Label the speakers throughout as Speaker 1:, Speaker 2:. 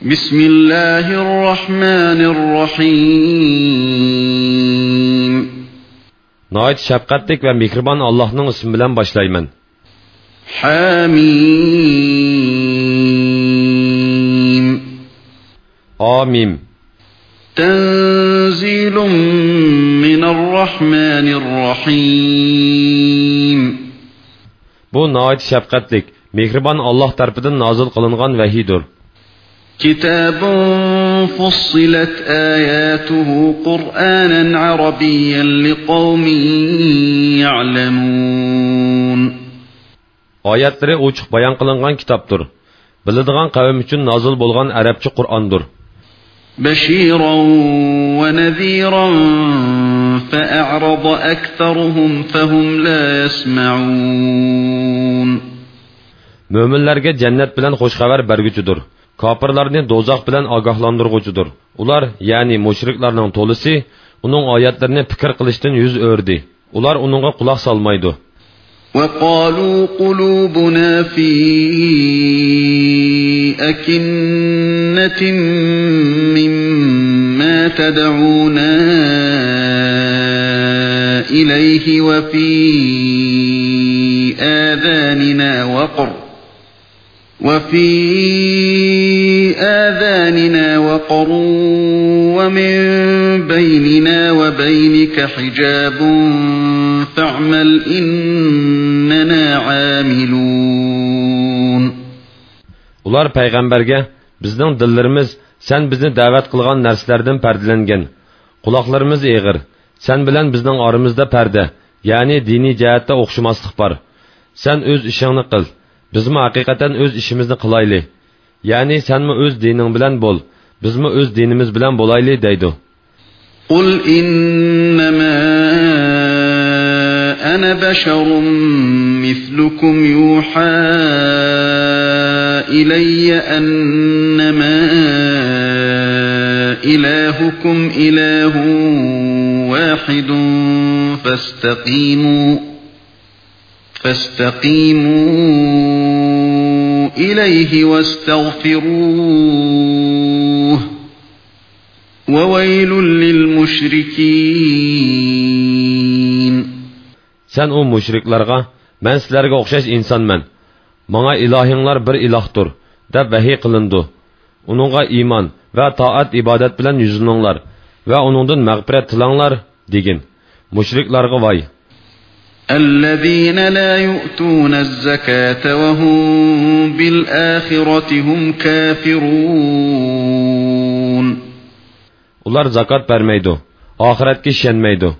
Speaker 1: بسم الله الرحمن الرحيم نايت شفقتlik ve mihriban Allah'ın ismi ile başlayman. Hamim Amim Tenzilun minarrahmanirrahim Bu naayet şefkatlik, mihriban Allah tarafından nazil kılıngan vahidir.
Speaker 2: كتاب فصلت آياته قرآنا
Speaker 1: عربيا لقوم يعلمون Oyatları uçuq bayan qılınğan kitabdır. Bildiğin qavm üçün nazil bolğan ərəbçi قرآن Beşiran
Speaker 2: بشيرا ونذيرا
Speaker 1: فأعرض أكثرهم فهم لا يسمعون Möminlərə cənnət bilən xoş xəbər bərgücüdür. kofirlarni do'zax bilan ogohlantirg'uchidir ular ya'ni mushriklarning to'lisi uning oyatlarini fikr qilishdan yuz o'rdi ular uningga quloq solmaydi
Speaker 2: وقالوا قلوبنا في أكنة مما تدعونا إليه وفي آذاننا وقر وفي آذاننا وقر ومن بيننا وبينك حجاب فاعمل إننا
Speaker 1: عاملون Ular payg'ambarga bizning dillarimiz sen bizni da'vat qilgan narsalardan pardalangan quloqlarimiz eg'ir sen bilan bizning oramizda parda ya'ni diniy jihatda o'xshamaslik bor sen o'z ishingni qil bizmi haqiqatan o'z ishimizni qilaylik ya'ni sanmi o'z dining bilan bo'l bizmi o'z dinimiz bilan bo'layli deydi
Speaker 2: qul innama ana basharun mislukum yuha ilayya annama ilahukum ilahun wahidun fastaqimu fastaqimu إليه واستغفروه
Speaker 1: وويل للمشركين Sen o müşriklarga, ben sizlerge okşaş insan men. Bana ilahinlar bir ilahtır, de vahiy kılındı. Onunla iman ve taat ibadet bilen yüzününler ve onundan mağfiret tılanlar, digin. Müşriklarga vay.
Speaker 2: الذين لا يؤتون الزكاة وهم بالآخرة هم كافرون
Speaker 1: Ular zakat vermeydi, ahiretki şenmeydi.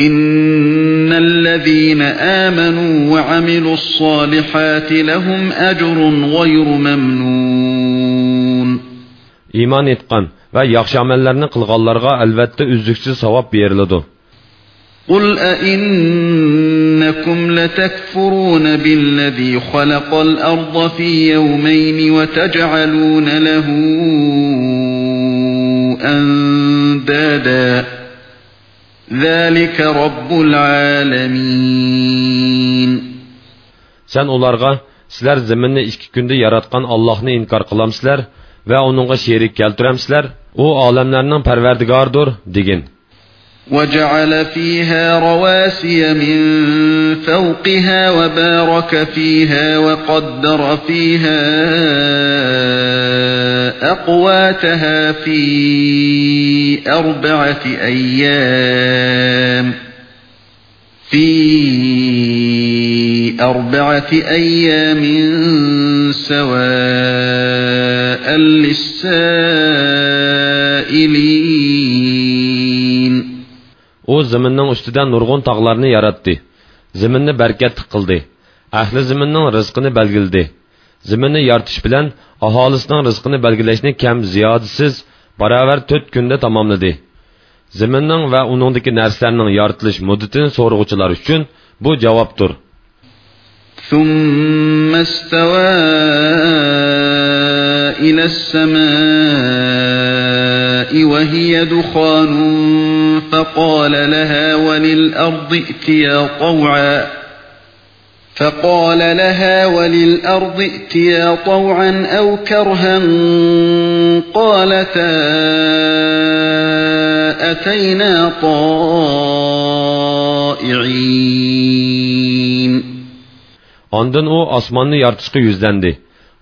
Speaker 2: إن الذين
Speaker 1: آمنوا وعملوا الصالحات لهم أجر غير ممنون İman etkan ve yakşamellerini kılgallarga elbette üzüksüz savap verildi.
Speaker 2: قل أئنكم لتكفرون بالذي خلق الأرض في يومين وتجعلون له أندادا
Speaker 1: ذلك رب العالمين Sen onlarga sizler zeminni iki günde yaratkan Allah'ını inkar kılamsizler ve onunla şerik keltiremsizler. O alemlerinin perverdigardır digin.
Speaker 2: وجعل فيها رواسي من فوقها وبارك فيها وقدر فيها أقواتها في أربعة أيام في أربعة أيام سواء
Speaker 1: للسائلين O ziminning ustidan nurg'un tog'larni yaratdi ziminni barkatli qildi ahli ziminning rizqini belgildi ziminni yoritish bilan aholisining rizqini belgilashni kam ziyodsiz barobar to'rt kunda tamomladi ziminning va uningdagi narsalarning yoritilish muddatini so'rg'uvchilar uchun bu javobdir
Speaker 2: ثم استوى إلى السماء وهي دخان فقال لها وللأرض ائتيا طوعا فقال لها وللأرض ائتيا طوعا أو كرها قالتا أتينا
Speaker 1: طائعين Ondan o osmonni yortishga yuzlandi.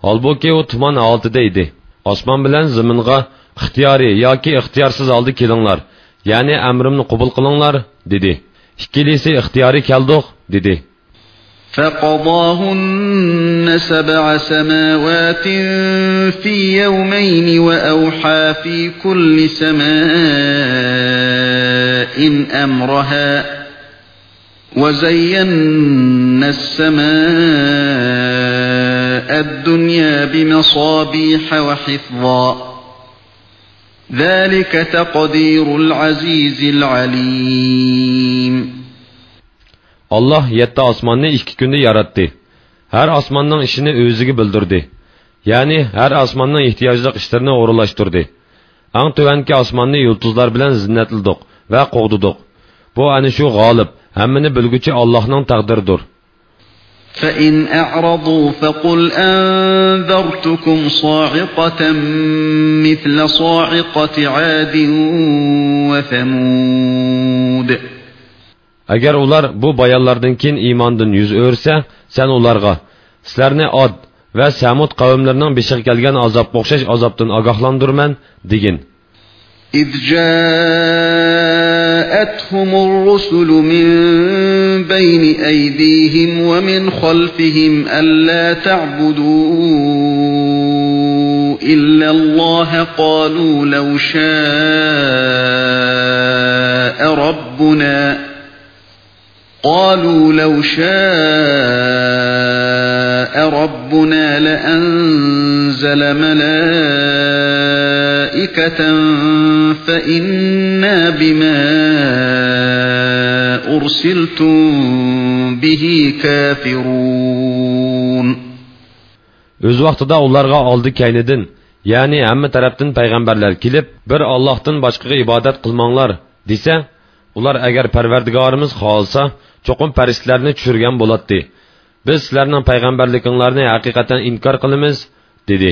Speaker 1: holbuki u tumon holatida Osman bilen zımınğa ziminga ya ki ixtiyorsiz aldı kelinglar ya'ni amrimni qubul kılınlar dedi İkilisi ixtiyoriy keldiq dedi فقضاهن سبع سماوات في
Speaker 2: يومين وأوحى في كل سماء أمرها وزينا السماء الدنيا بمصابيح وحفظا ذلك تقدير العزيز
Speaker 1: العليم Allah yetti osmonni ikki kunda yaratdi. Har osmonning ishini o'ziga bildirdi. Ya'ni har osmonning ehtiyojliq ishlarini o'rinlashtirdi. Ang tuvanki osmonni yulduzlar bilan zinnatlidiq va qo'g'didiq. Bu ana shu g'olib, hammani bilguchi Allohning taqdiridir.
Speaker 2: فإن أعرضوا فقل أنذرتكم صاعقة مثل صاعقة عاد وثمود
Speaker 1: Agar ular bu bayonlardan keyin iymondan yuz o'rsa, sen ularga sizlarni Od va Samud qavmlarining bishig kelgan azobga o'xshash azobdan ogohlantirman degin. إذ
Speaker 2: جاء جاءتهم الرسل من بين أيديهم ومن خلفهم ألا تعبدوا إلا الله قالوا لو شاء ربنا قالوا لو شاء ربنا لأنزل ملائكة فإنا بما
Speaker 1: أرسلتم به كافرون Öz vaqtida ularga oldi kaynidan, ya'ni hamma tarafdan payg'ambarlar kelib, bir Allohdan boshqaga ibodat qilmanglar desa, ular agar Parvardigorimiz xolsa, cho'qim farishtalarni tushirgan bo'lardi. Biz sizlarning payg'ambarlikinglarni haqiqatan inkor qilamiz, dedi.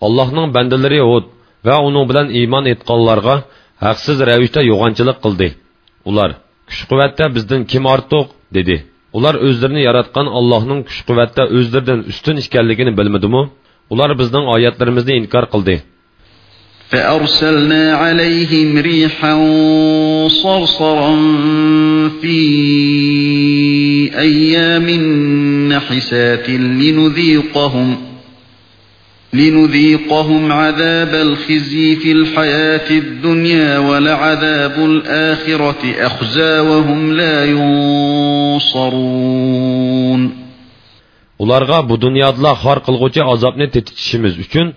Speaker 1: Allah'ның bendeleri Hud ve onun bilen iman etkallarga haksız revişte yoğancılık kıldı. Ular, küş kuvvette bizden kim artık dedi. Ular özlerini yaratkan Allah'ın küş kuvvette özlerden üstün işkelligini bilmedi mi? Ular bizden ayetlerimizi inkar kıldı.
Speaker 2: فَأَرْسَلْنَا عَلَيْهِمْ رِيحًا صَرْصَرًا فِي أَيَّامٍ نَحِسَاتٍ لِنُذِيقَهُمْ لنذيقهم عذاب الخزي في الحياة الدنيا ولعذاب الآخرة أخزى
Speaker 1: وهم لا ينصرون Ularga bu dünyadla xar qılğıcı azabını tetitişimiz üçün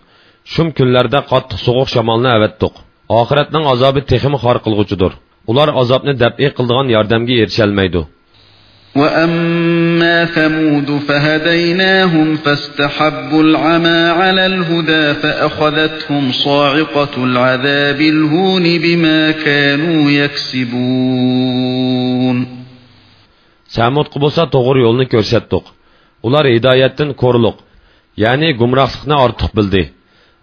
Speaker 1: şum günlərdə qatlıq soğuq şamalını əvətdik. Axirətnin azabı texim xar qılğıcıdır. Ular azabını dəb'i qıldığan yardımğa erişəlməydi.
Speaker 2: وأما ثمود فهديناهم فاستحبوا العمى على الهدى فأخذتهم
Speaker 1: صاعقة العذاب الهون بما كانوا يكسبون Samudqı bolsa doğru yolunu görsətdik. Ular hidayətdən korluq, yəni gumraqlıqni artıq bildi.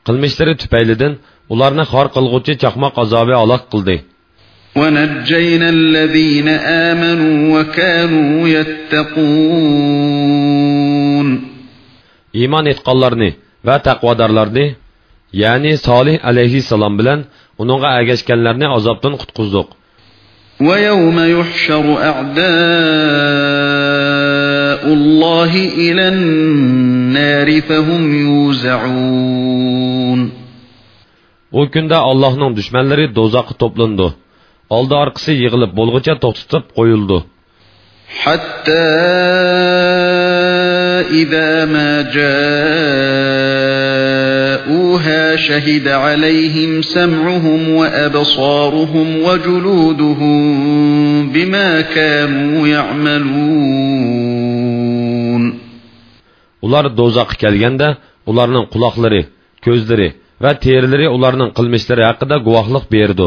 Speaker 1: Qılmışları tüpəylidən ularını xar qılğucu çaqmaq azabı alaq qıldı.
Speaker 2: ونجينا الذين
Speaker 1: آمنوا وكانوا يتقون إيمان إتقالرني وتقوادرلرني يعني صالح عليه السلام بلن ونغا أجشكنلرني أزابتن قتقزدوك ويوم
Speaker 2: يحشر أعداء الله إلى
Speaker 1: النار فهم يوزعون. O günde Allah'ın düşmanları dozağa toplandı. oldi orqasi yig'ilib bo'lg'icha to'xtatib qo'yildi حتى
Speaker 2: إذا ما جاءوها شهد عليهم سمعهم وأبصارهم وجلودهم
Speaker 1: بما كانوا يعملون ular do'zaxga kelganda ularning quloqlari ko'zlari va terileri ularning qilmishlari haqida guvohlik berdi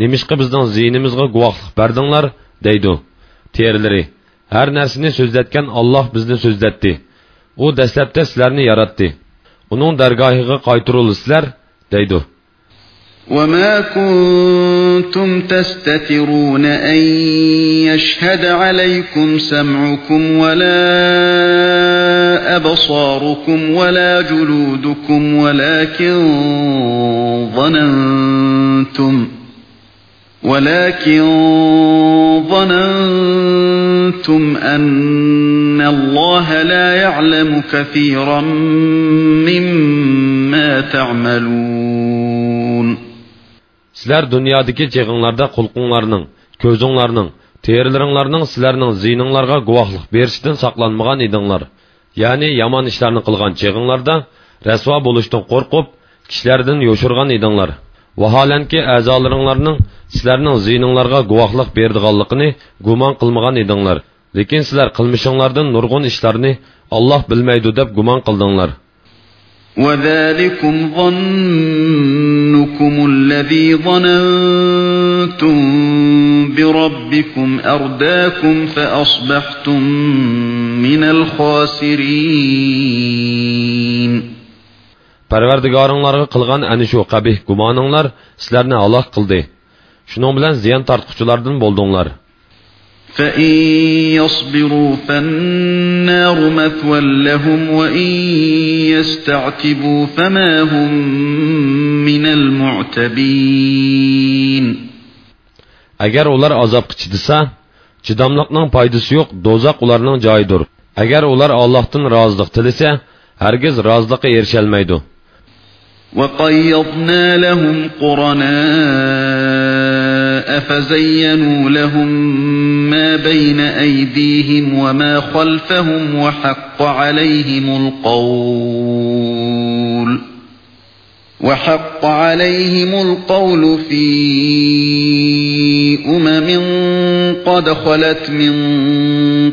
Speaker 1: nimishqa bizning ziynimizga guvohlik berdinglar deydi terilari har narsani so'zlatgan olloh bizni so'zlatdi u dastlabda sizlarni yaratdi uning dargohiga qayturilisizlar deydi
Speaker 2: وما كنتم تستترون أن يشهد عليكم سمعكم ولا أبصاركم ولا جلودكم ولكن ظننتم ولكن ظننتم أن الله لا يعلم
Speaker 1: كثيرا مما تعملون Sizler dünyadaki çeğinlerde kulkunlarının, közünlerinin, terileringlarning sizlarning ziyninglarga guvohlik berishdan saqlanmagan edinglar ya'ni yomon ishlarni qilgan cheg'inglarda rasvo bo'lishdan qo'rqib kishilardan yo'shirgan edinglar vaholanki a'zolaringlarning sizlarning ziyninglarga guvohlik berdiganligini gumon qilmagan edinglar lekin sizlar qilmishinglardan nurg'un ishlarni olloh bilmaydi deb gumon qildinglar
Speaker 2: وذلكم ظنكم الذي ظننتم بربكم
Speaker 1: أرداكم فأصبحتم من الخاسرين parvardigoringlarga qilgan ana shu qabih gumoninglar sizlarni halok qildi shuning bilan ziyon tortquchilardan bo'ldinglar
Speaker 2: فَإِن يَصْبِرُوا فَالنَّارُ مَثْوًى لَهُمْ وَإِن يَسْتَعْتِبُوا فَمَا هُمْ مِنَ
Speaker 1: الْمُعْتَبِينَ Əgər onlar azab çidisə, çidamlıqның faydası yox, dozaq onların cayıdır. Əgər onlar Allahdan razılıq diləsə, hər kəs razılığa erişəlməydi.
Speaker 2: وَقَيَّضْنَا لَهُمْ قُرَنَاءَ فَزَيَّنُوا لَهُم مَّا بَيْنَ أَيْدِيهِمْ وَمَا خَلْفَهُمْ وَحَقَّ عَلَيْهِمُ الْقَوْلُ وحق عليهم القول في أمم قد خلت من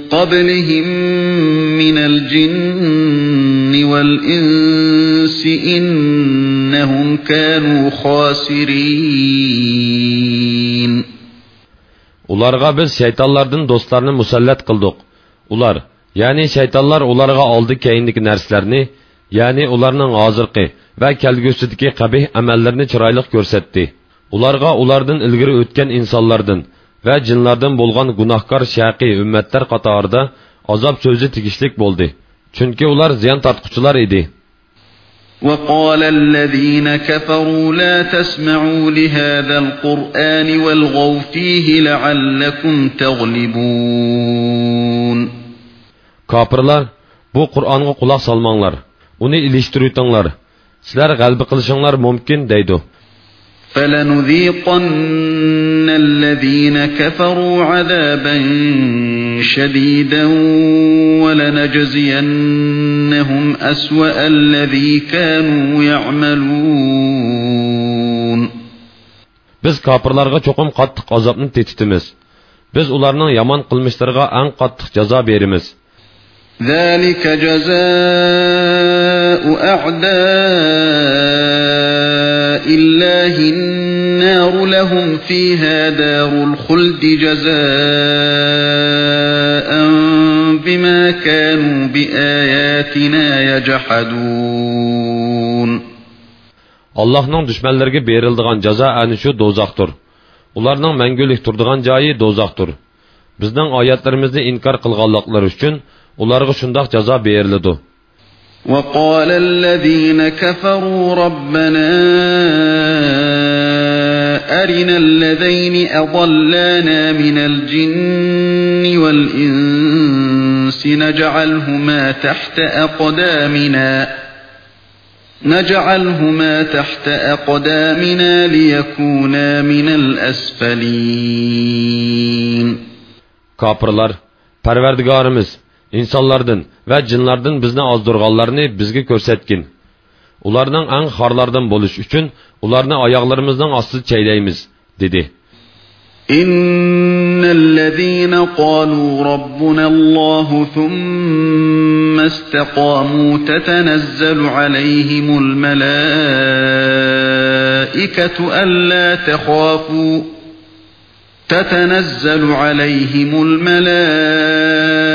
Speaker 2: قبلهم من الجن والإنس إنهم كانوا
Speaker 1: خاسرين Ularga biz şeytanlardan dostlarını musallat kıldık. Ular, yani şeytanlar ularga aldı keyindeki nerslerini, يعني ularının hazırkı, va kelgusidagi qabih amallarni chiroyliq ko'rsatdi ularga ulardan ilgari o'tgan insonlardan va jinlardan bo'lgan gunohkor shaqiy ummatlar qatorida azob so'zi tegishlik bo'ldi chunki ular ziyon tortquchilar edi
Speaker 2: وقال الذين كفروا لا تسمعوا لهذا القرآن والغوا فيه لعلكم
Speaker 1: تغلبون Kapırlar, bu Kur'an'a kulak salmanlar, onu iliştirirtenler. sizlar g'alba qilishinglar mumkin deydi
Speaker 2: فلنذيقن الذين كفروا عذابا شديدا ولنجزينهم
Speaker 1: أسوأ الذي كانوا يعملون Biz kafirlarga çokum qattiq azabını tetitimiz. Biz ularının yaman kılmışlarına en qattiq jaza berimiz.
Speaker 2: ذلك جزاء أعداء الله النار لهم فيها دار الخلد جزاء بما كانوا بآياتنا
Speaker 1: يجحدون Allah'ın düşmanlarına verildiğin ceza yani şu dozaktır. Onların mengülük turduğun cayı dozaktır. Bizden ayetlerimizi inkar kılgallıkları için ularga shundoq jazo beriladi
Speaker 2: وقال الذين كفروا ربنا أرنا الذين أضلانا من الجن والإنس نجعلهما تحت أقدامنا نجعلهما تحت أقدامنا
Speaker 1: ليكونا من الأسفلين كابرلار Parvardigarimiz insonlardan va jinlardan bizni ozdirganlarni bizga ko'rsatgin ularning ang xorlardan bo'lish uchun ularni oyoqlarimizdan ostida chaylaymiz dedi
Speaker 2: إن الذين قالوا ربنا الله ثم استقاموا تتنزل عليهم الملائكة ألا تخافوا تتنزل عليهم الملائكة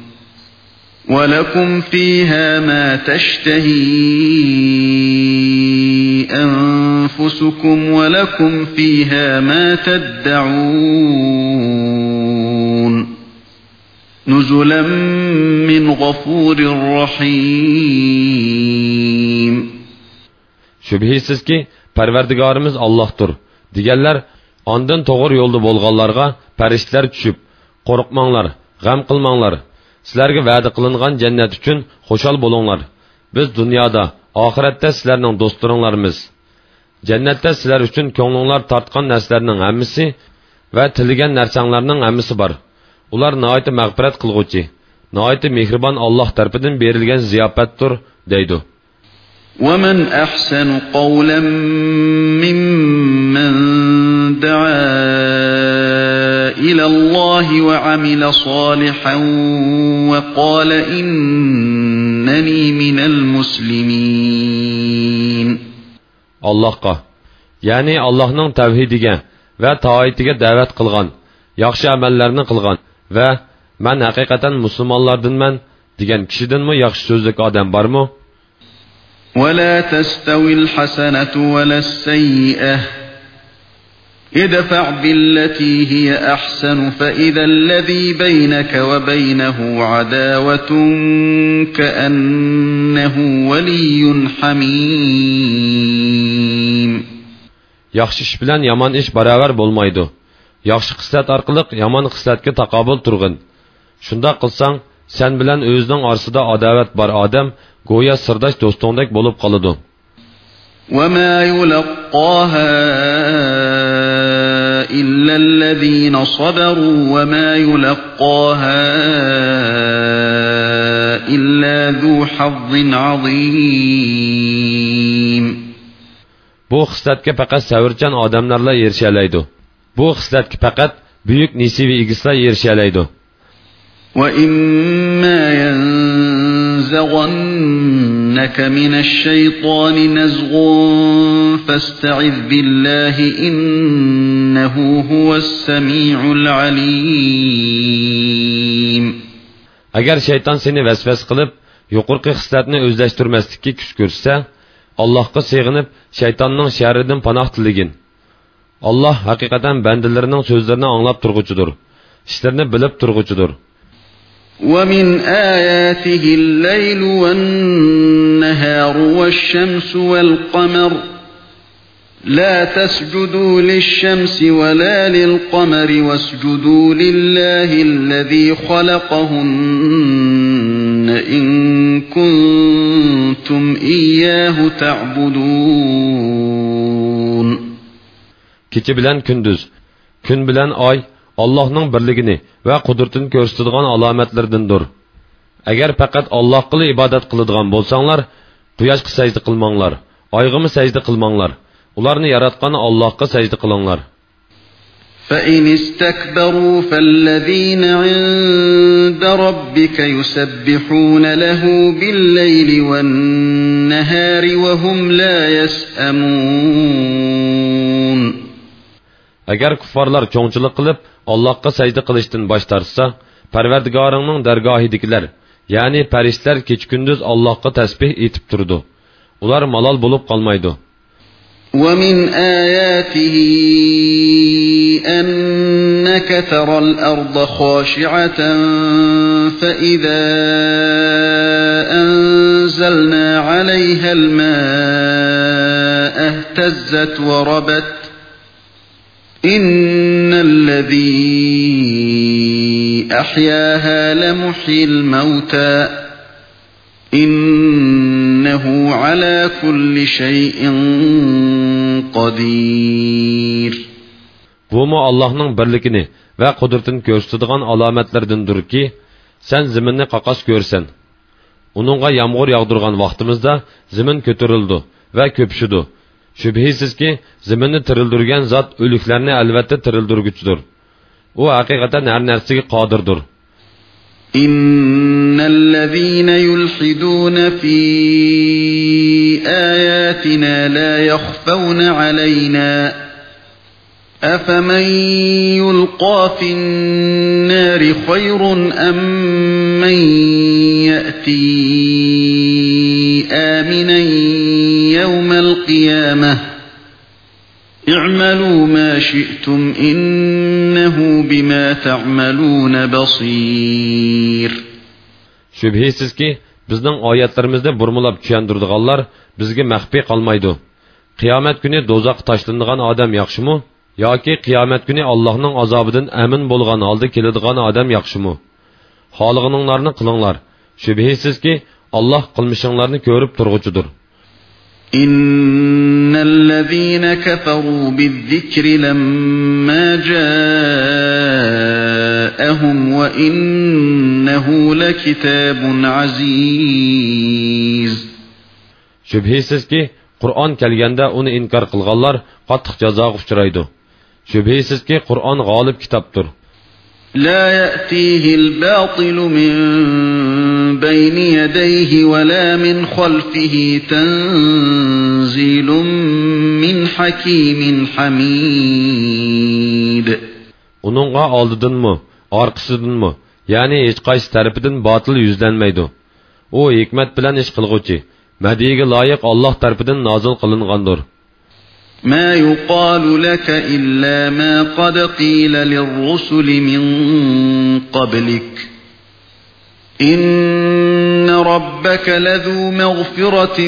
Speaker 2: ولكم فيها ما تشتهي أنفسكم ولكم فيها ما تدعون
Speaker 1: نزلا من غفور رحيم Şübhisiz ki Perverdigarimiz Allah'tır. Digerler ondan doğru yolda bolğanlarga perişler düşüp korkmanglar, gam kılmanglar. sizlarga va'da qilingan jannat uchun xushal bo'linglar biz dunyoda oxiratda sizlarning do'stlaringlarmiz jannatda sizlar uchun ko'nglinglar tortgan narsalarning hammasi va tilagan narsanglarning hammasi bor ular noiti mag'firat qilg'uchi noiti mehribon olloh tarafidan berilgan ziyofatdir deydi
Speaker 2: ومن أحسن قولا ممن دعا إلى الله وعمل صالحا وقال إنني من
Speaker 1: المسلمين Allahqa, yəni Allahның təvhidiga və taayitiga dəvət qılğan, yaxşı əməllərini qılğan və mən həqiqətən müsəlmanlardanmən degan kişidənmi yaxşı sözlük adam barmı?
Speaker 2: ولا تستوي الحسنة ولا السيئة ادفع بالتي هي أحسن فإذا الذي بينك وبينه عداوة كأنه ولي
Speaker 1: حميم Yaxşı iş bilan إش ish بولمايدو bo'lmaydi. Yaxshi أرقلق orqali yomon xislatga taqobil turg'in. Shunda qilsang, sen أوزن o'zining orasida adovat آدم قوية go'yo sirdosh do'stingdek bo'lib قلدو
Speaker 2: وَمَا يُلَقَّاهَا إلا الذين صبروا وما يلقاها
Speaker 1: إلا ذو حظ عظيم Bu xislatga faqat savrchan odamlarla erishalaydi. Bu xislatga faqat buyuk nisibi egislar erishalaydi.
Speaker 2: وَإِمَّا يَنْ ينزغنك من الشيطان نزغ فاستعذ بالله
Speaker 1: إنه هو السميع العليم Agar şeytan seni vesves qilib, yuqurqi xislatni o'zlashtirmaslikka kuch ko'rsa, Allohga sig'inib, shaytonning sharidan panoh tiligin. Alloh haqiqatan bandalarining so'zlarini anglab turg'uchidir, ishlarini bilib turg'uchidir.
Speaker 2: ومن آياته الليل والنهار والشمس والقمر لا تسجدوا للشمس ولا للقمر واسجدوا لله الذي خلقهن إن كنتم
Speaker 1: إياه تعبدون كتب لن كندوز كن بلن آي Allah'ın birligini və qudurtini göstərdiyi əlamətlərdəndir. Əgər faqat Allah qılı ibadət qıladigan bolsanlar, quyoshga sajda qilmanglar, oyg'imi sajda qilmanglar. Ularni yaratgan Allohga sajda qilinglar.
Speaker 2: فإن استكبروا فالذين عند ربك يسبحون له بالليل والنهار
Speaker 1: وهم لا يسأمون Əgər kuffarlar çoğunçılık qılıb, Allahqa səcdə qılışdan baş tartsa, Pərverdigarının dərgahidikiler, yəni pərişlər keç-gündüz Allahqa təsbih etib durdu. Ular malal olub qalmaydı.
Speaker 2: ومن آياته أنك ترى الأرض خاشعة فإذا أنزلنا عليها الماء اهتزت وربت إن الذي أحياها لمحيي الموتى إنه
Speaker 1: على كل شيء قدير Bumu Allah'ın birlikini ve kudretini gösterdiğin alametlerdendir ki, sen zeminni qakas görsen. Onunla yağmur yağdırgan vaktimizde zemin kötürüldü ve köpüşüdü. shubhisizki zaminni tirildirgan zot o'liklarni albatta tirildirguchidir u haqiqatan har narsaga qodirdir
Speaker 2: إن الذين يلحدون في آياتنا لا يخفون علينا أَفَمَن يُلْقَى فِي النَّارِ خَيْرٌ أَم مَّن يَأْتِي آمِنًا يَوْمَ الْقِيَامَةِ اعْمَلُوا مَا
Speaker 1: شِئْتُمْ إِنَّهُ بِمَا تَعْمَلُونَ بَصِيرٌ Şübhisiz ki bizning oyatlarimizda burmulab tushundirdiganlar bizga maxfi qolmaydi. Qiyomat kuni dozoqqa tashlanadigan odam yaxshimi? yoki qiyomat kuni allohning azobidan amin bo'lgan holda keladigan odam yaxshimi xohlig'ininglarni qilinglar shubhisizki alloh qilmishinglarni ko'rib turg'uchidir
Speaker 2: إن الذين كفروا بالذكر لما جاءهم وإنه
Speaker 1: لكتاب عزيز Şübhisiz ki, Kur'an kelgende onu inkar kılgallar, katık ceza uçuraydı. Şübhəsizki Qur'an qalib kitabdır.
Speaker 2: لا يأتيه الباطل من بين يديه ولا من خلفه
Speaker 1: تنزيل من حكيم حميد Onunğa aldıdınmı, arkısıdınmı, yani hiç qaysı tərəfidin batıl yüzlənməydi. O hikmət bilən iş qılğıcı, mədiyə layiq Allah tərəfindən nazil qılınğandır.
Speaker 2: ما يقال لك إلا ما قد قيل للرسل من قبلك إن ربك لذو مغفرة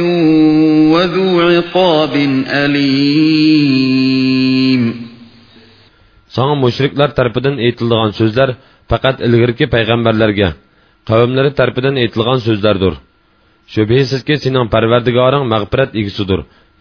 Speaker 1: وذو عقاب أليم سان مشرك لر ترپدن ايتلغان سوزلر فقط الگرکی پیغمبرلرگا قوملر ترپدن ايتلغان دور شبهیسز که سنان پروردگاران مغفرت اگسودور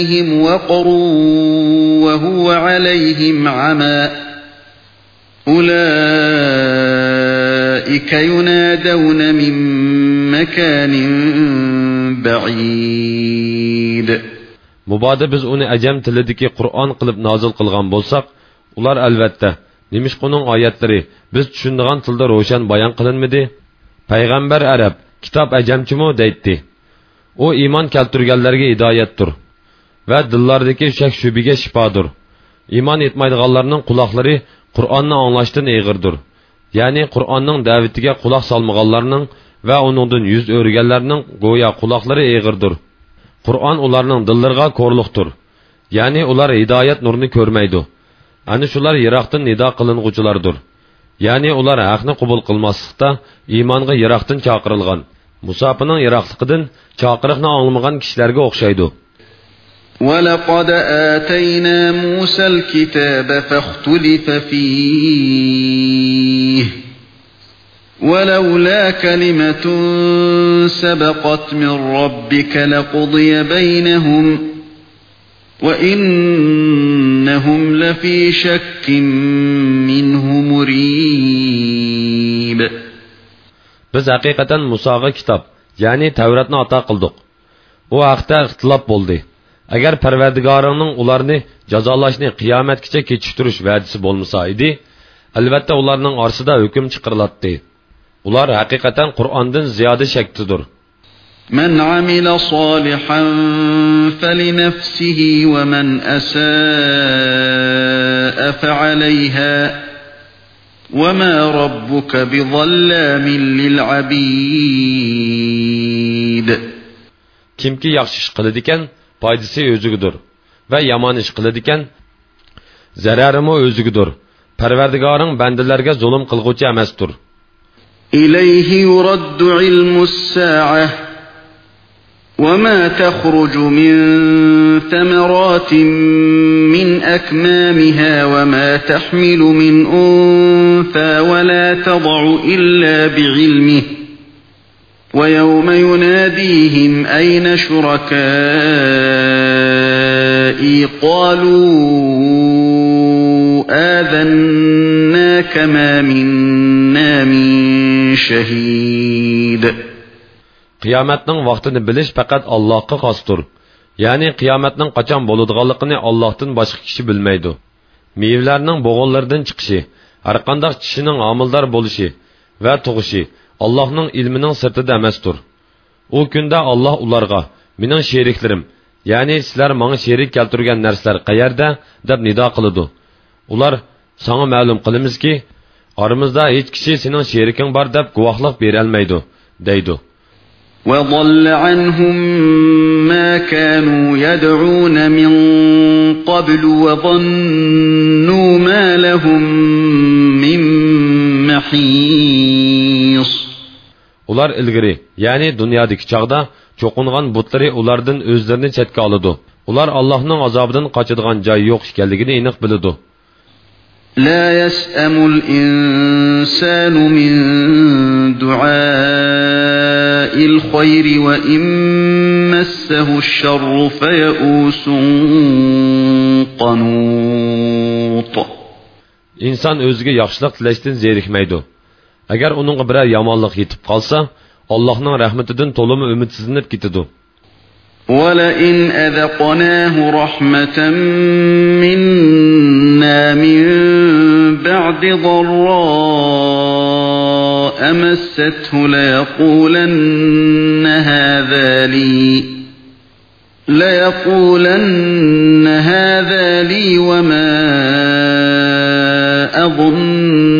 Speaker 2: عليهم وقر وهو عليهم عمى أولئك
Speaker 1: ينادون من مكان بعيد Muboda biz uni ajam tilidagi Qur'on qilib nozil qilgan bo'lsak, ular albatta Nimishquning oyatlari biz tushunadigan tilda ro'shan bayon qilinmidi? Payg'ambar arab, kitob ajamchimi deydi. O iman keltirganlarga hidoyatdir ve dillardaki şek şübige şifadır. İman etmaydiganlarının kulakları Kur'an'ı anlaştığın eğirdir. Yani Kur'an'ın davetige kulak salmaganlarının ve onundan yüz örgenlerinin goya kulakları eğirdir. Kur'an onların dillerga korluktur. Yani ular hidayet nurunu körmeydi. Ani şular yiraqtın nida qılınğuculardır. Yani ular haqni qubul qılmaslıqda imanğa yiraqtın çaqırılğan. Musapının yiraqlıqıdan çaqırıqni anlamagan kişilərə oxşaydı.
Speaker 2: وَلَقَدْ آتَيْنَا مُوسَى الْكِتَابَ فَاخْتُلِفَ فِيهِ وَلَوْلَا كَلِمَةٌ سَبَقَتْ مِنْ رَبِّكَ لَقُضِيَ بَيْنَهُمْ وَإِنَّهُمْ لَفِي
Speaker 1: شَكٍّ مِنْهُ مُرِيبٍ بس حقيقة Musaga كتاب يعني تورتنا ato qildik. U اختلاف ixtilof agar parvardigoringning ularni jazolashni qiyomatgacha kechiktirish va'dasi bo'lmasa edi albatta ularning orasida hukm chiqariladi ular haqiqatan qur'ondan ziyoda shaktidir
Speaker 2: من عمل صالحا فلنفسه ومن أساء فعليها وما ربك بظلام
Speaker 1: للعبيد kimki yaxshi ish qiladi ekan foydasi o'zigidir va yomon ish qiladigan zararimi o'zigidir parvardigoring bandalarga zulm qilg'uvchi emasdir
Speaker 2: ilayhi yuraddu ilmus sa'a وما تخرج من ثمرات من أكمامها وما تحمل من أنثى ولا تضع إلا بعلمه ويوم يناديهم أين شركائي قالوا
Speaker 1: آذنا كما منا من شهيد Qiyomatning vaqtini bilish faqat Allohga xosdir. Ya'ni qiyomatning qachon bo'ladiganligini Allohdan boshqa kishi bilmaydi. Mevlarning bo'g'inlaridan chiqishi, har qanday kishining homildor bo'lishi va tug'ishi Allah'ның ilminin sırtıda emasdir. O kunda Allah ularga, mening sheriklerim, ya'ni sizlar menga sherik keltirgan narsalar qayerda deb nido qiladi. Ular sana ma'lum qilamizki, aramizda hech kishi sening sheriking bor deb guvohlik bera olmaydi, deydi.
Speaker 2: وضل عنهم ما كانوا يدعون من قبل وظنوا
Speaker 1: ما لهم من محيط ular ilgiri, ya'ni dunyodagi chog'da cho'qingan butları ulardan özlerini chetga alıdı. ular Allah'ın azobidan qochadigan cay yok ekanligini aniq biladi
Speaker 2: لا يسأم الإنسان من دعاء الخير وإن مسه
Speaker 1: الشر فيئوس قنوط İnsan özüge yaxşılıq tiləşdən zerikməydi. Әгәр uningga бірә yomonlik етіп қалса, Аллахның рәхметідің толымы үмітсізініп ketadi
Speaker 2: ولئن أذقناه رحمة منا من بعد ضراء مسته ليقولن هذا لي ليقولن هذا لي وما أظن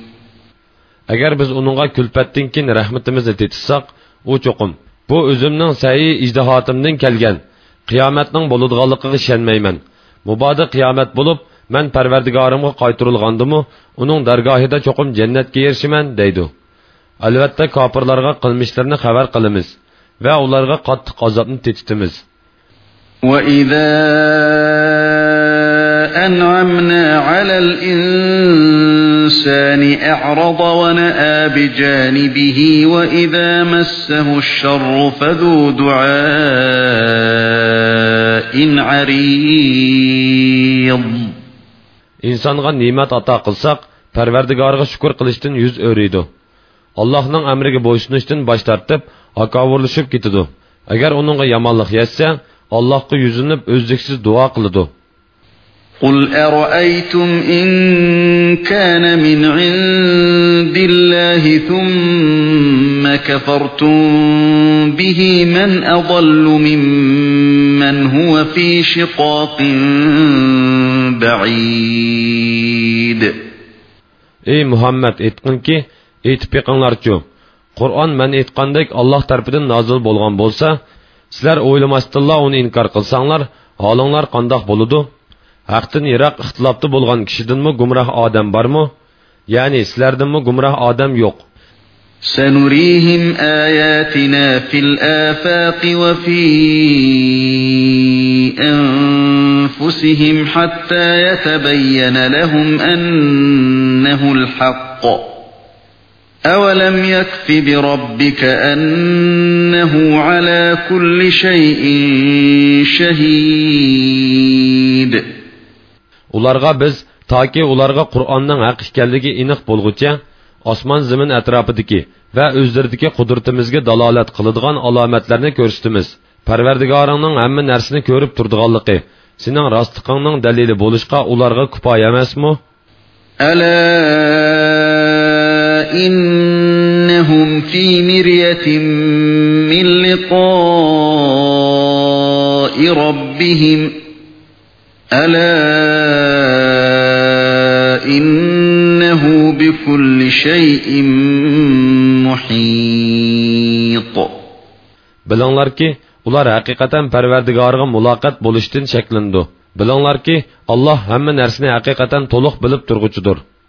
Speaker 1: agar biz uningga kulpatdan keyin rahmatimizni tetishsak u cho'qim bu o'zimning sayi ijdihotimdan kelgan qiyomatning bo'ladiganligiga ishonmayman mubodo qiyomat bo'lib man parvardigorimga qaytirilgandimu uning dargohida cho'qim jannatga erishaman deydi albatta kofirlarga qilmishlarni xabar qilamiz va ularga qattiq azobni tetitimiz
Speaker 2: وإذا أنعمنا على الإنسان الإنسان أعرض ونأى بجانبه وإذا مسه
Speaker 1: الشر فذو دعاء عريض İnsanğa nimet ata qılsaq, Pərverdigarğa şükür qilishdan yüz öyrəydi. Allahның әміріге бойсынышдан баш тартып, акавырлышып кетеді. Әгәр оныңға яманлық етсә, Аллаһка юзынып, өзлексіз дуа қылыды.
Speaker 2: قل أرأيتم إن كان من عند الله ثم كفرتم به من أضل ممن هو في
Speaker 1: شقاق بعيد Ey Muhammed etqinki, etib yiqinglarchu. Qur'on men etqandek Alloh tarafidan nozil bo'lgan bo'lsa, sizlar o'ylamasdinlar uni inkor qilsanglar, holinglar qandoq bo'ladi? Haqtin iraq ixtilobda bo'lgan kishidanmi gumroh odam bormi ya'ni sizlardanmi gumroh odam yo'q Sanurihim ayatina سنريهم
Speaker 2: آياتنا في الآفاق وفي أنفسهم حتى يتبين لهم أنه الحق أولم يكف بربك
Speaker 1: أنه على كل شيء شهيد ularga biz toki ularga qur'onning haq ekanligi aniq bo'lguncha osmon zimin atrofidagi va o'zlaridagi qudratimizga dalolat qiladigan alomatlarni ko'rsatamiz parvardigoringning hamma narsani ko'rib turdiganligi sening rostliqingning dalili bo'lishqa ularga kupo emasmi ala innahum fi miryatin
Speaker 2: min liqo'i rabbihim ala إنه
Speaker 1: بكل شيء محيط Bilinglarki, ular haqiqatan parvardigorga muloqot bo'lishdan shaklindi. Bilinglarki, Alloh hamma narsani haqiqatan to'liq bilib turg'uchidir.